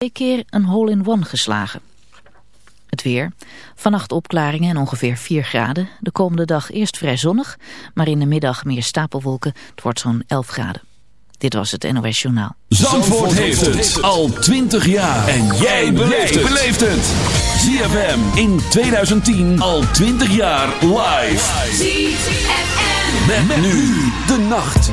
twee keer een hole-in-one geslagen. Het weer. Vannacht opklaringen en ongeveer 4 graden. De komende dag eerst vrij zonnig, maar in de middag meer stapelwolken. Het wordt zo'n 11 graden. Dit was het NOS Journaal. Zandvoort, heeft het al 20 jaar. En jij beleeft het. ZFM in 2010 al 20 jaar live. ZFM. Met, nu de nacht.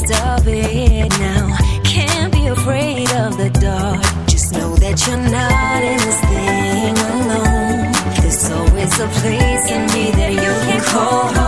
best of it now. Can't be afraid of the dark. Just know that you're not in this thing alone. There's always a place in me that you can call home.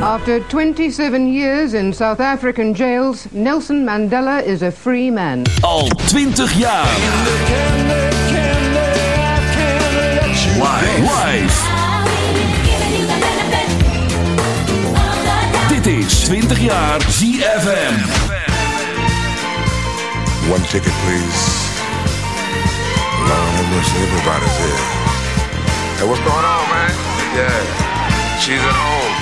After 27 years in South African jails, Nelson Mandela is a free man. Al 20 jaar. Live. Live. Dit is 20 jaar ZFM. One ticket, please. Lord have mercy, everybody's here. Hey, what's going on, man? Yeah, she's at home.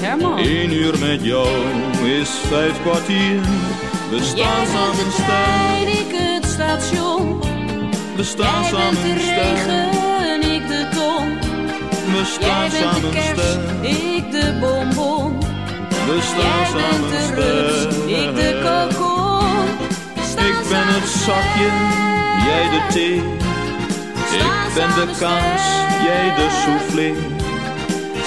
Herman. Eén uur met jou is vijf kwartier. We staan Jij samen bent trein, ik het station. We staan Jij samen bent de regen, ik de ton. We Jij staan bent de samen kerst, sterk. ik de bonbon. We Jij staan bent samen de rups, ik de kokon. Staan Ik ben het samen zakje, jij de thee. Ik ben de kaas, jij de soufflé.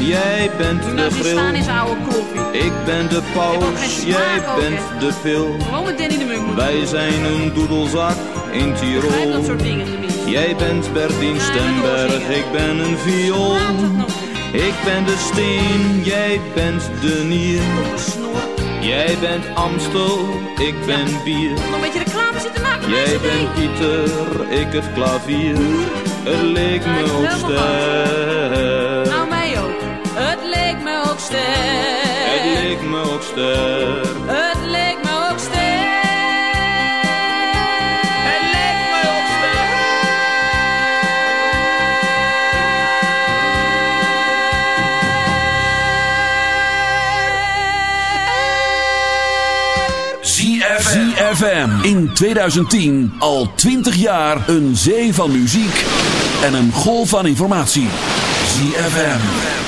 jij bent de grill. is oude koffie. Ik ben de paus, jij bent de pil. Gewoon met Danny de Munk Wij zijn een doedelzak in Tirol. dat soort dingen. Jij bent Bertien Stemberg, ik ben een viool. Nog Ik ben de steen, jij bent de nier. Jij bent Amstel, ik ben bier. Nog een beetje reclame zitten maken Jij bent Pieter, ik het klavier. Het leek me ook ben sterk. Het leek me ook ster. Het leek me ook sterk. Het leek me ook ZFM in 2010 al 20 jaar een zee van muziek en een golf van informatie. ZFM.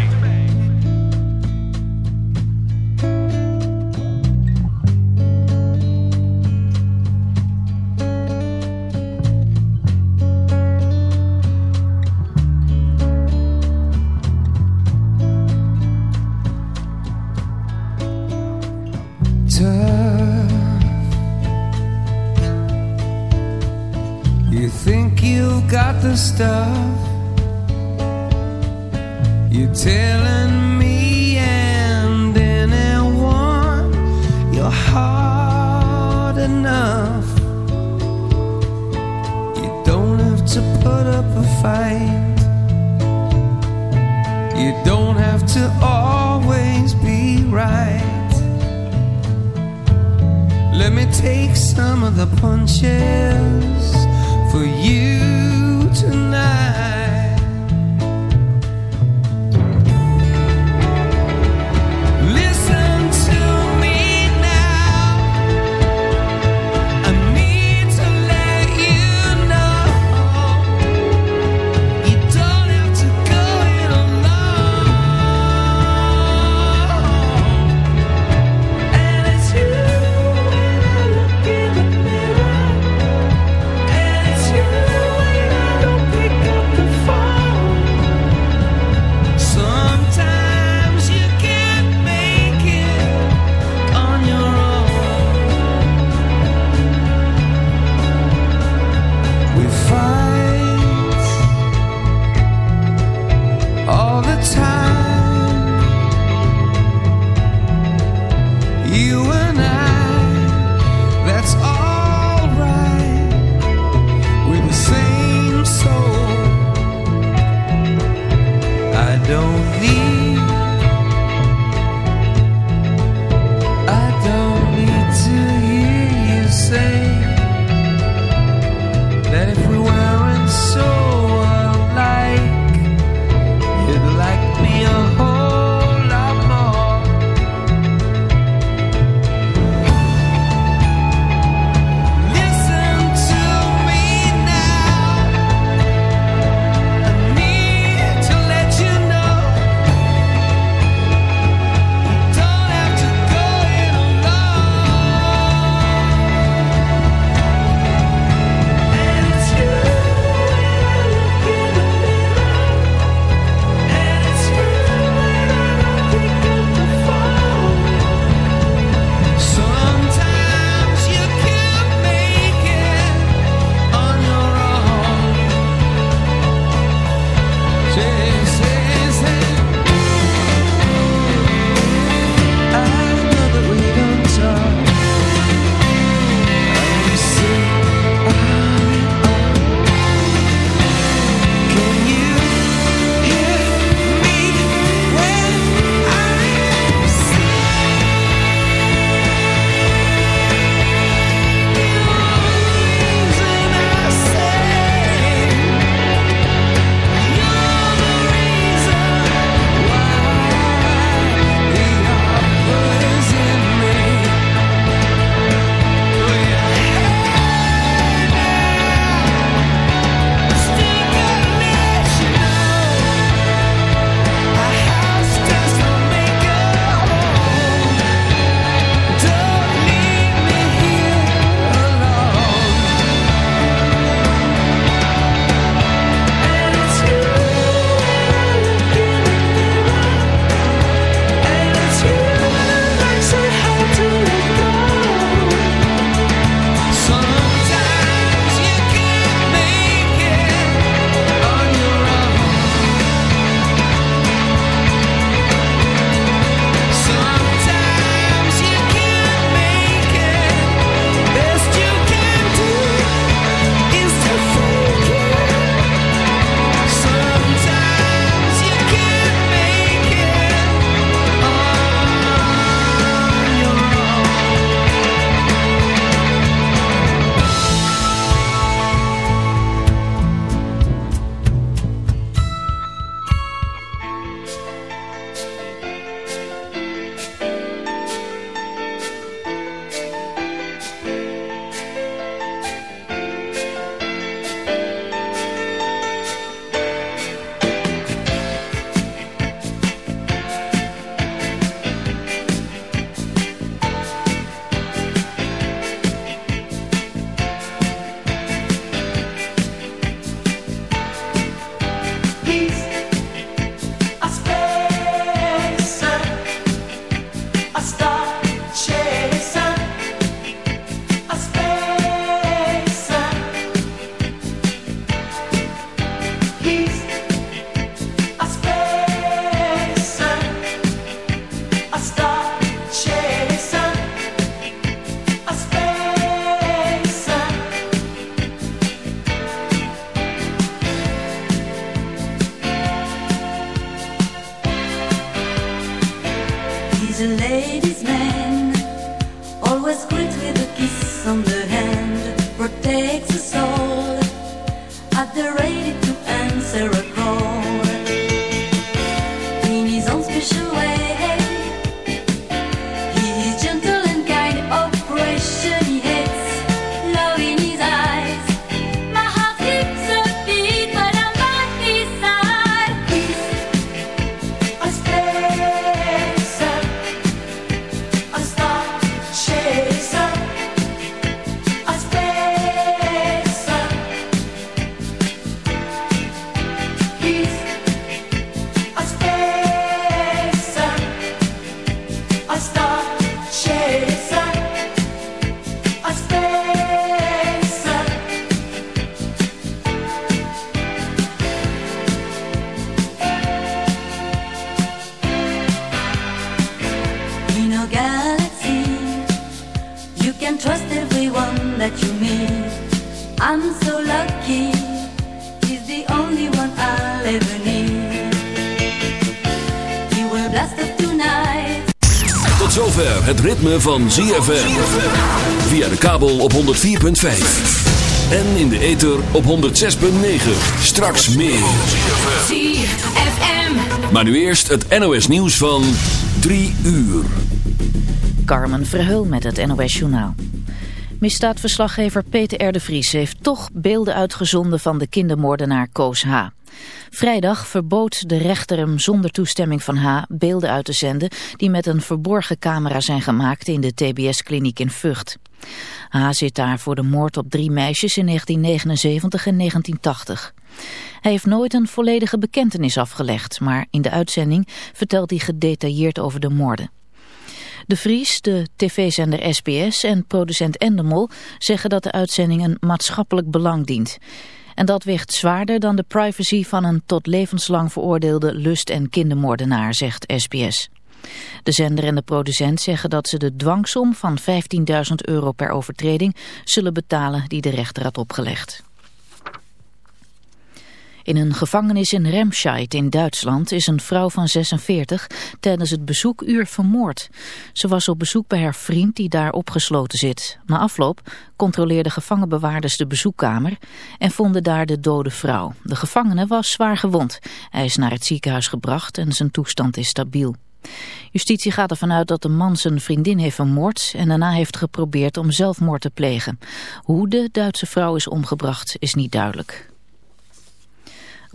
Van ZFM. Via de kabel op 104.5. En in de ether op 106.9. Straks meer. ZFM. Maar nu eerst het NOS nieuws van 3 uur. Carmen Verheul met het NOS journaal. Misdaadverslaggever Peter R. de Vries heeft toch beelden uitgezonden van de kindermoordenaar Koos H. Vrijdag verbood de rechter hem zonder toestemming van H. beelden uit te zenden die met een verborgen camera zijn gemaakt in de TBS-kliniek in Vught. H. zit daar voor de moord op drie meisjes in 1979 en 1980. Hij heeft nooit een volledige bekentenis afgelegd, maar in de uitzending vertelt hij gedetailleerd over de moorden. De Vries, de tv-zender SBS en producent Endemol zeggen dat de uitzending een maatschappelijk belang dient. En dat weegt zwaarder dan de privacy van een tot levenslang veroordeelde lust- en kindermoordenaar, zegt SBS. De zender en de producent zeggen dat ze de dwangsom van 15.000 euro per overtreding zullen betalen die de rechter had opgelegd. In een gevangenis in Remscheid in Duitsland is een vrouw van 46 tijdens het bezoekuur vermoord. Ze was op bezoek bij haar vriend die daar opgesloten zit. Na afloop controleerden gevangenbewaarders de bezoekkamer en vonden daar de dode vrouw. De gevangene was zwaar gewond. Hij is naar het ziekenhuis gebracht en zijn toestand is stabiel. Justitie gaat ervan uit dat de man zijn vriendin heeft vermoord en daarna heeft geprobeerd om zelfmoord te plegen. Hoe de Duitse vrouw is omgebracht is niet duidelijk.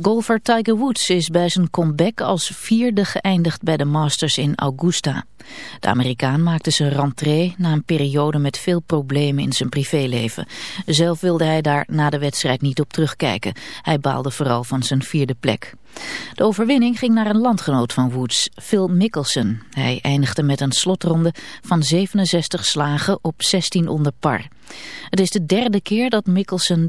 Golfer Tiger Woods is bij zijn comeback als vierde geëindigd bij de Masters in Augusta. De Amerikaan maakte zijn rentree na een periode met veel problemen in zijn privéleven. Zelf wilde hij daar na de wedstrijd niet op terugkijken. Hij baalde vooral van zijn vierde plek. De overwinning ging naar een landgenoot van Woods, Phil Mickelson. Hij eindigde met een slotronde van 67 slagen op 16 onder par. Het is de derde keer dat Mickelson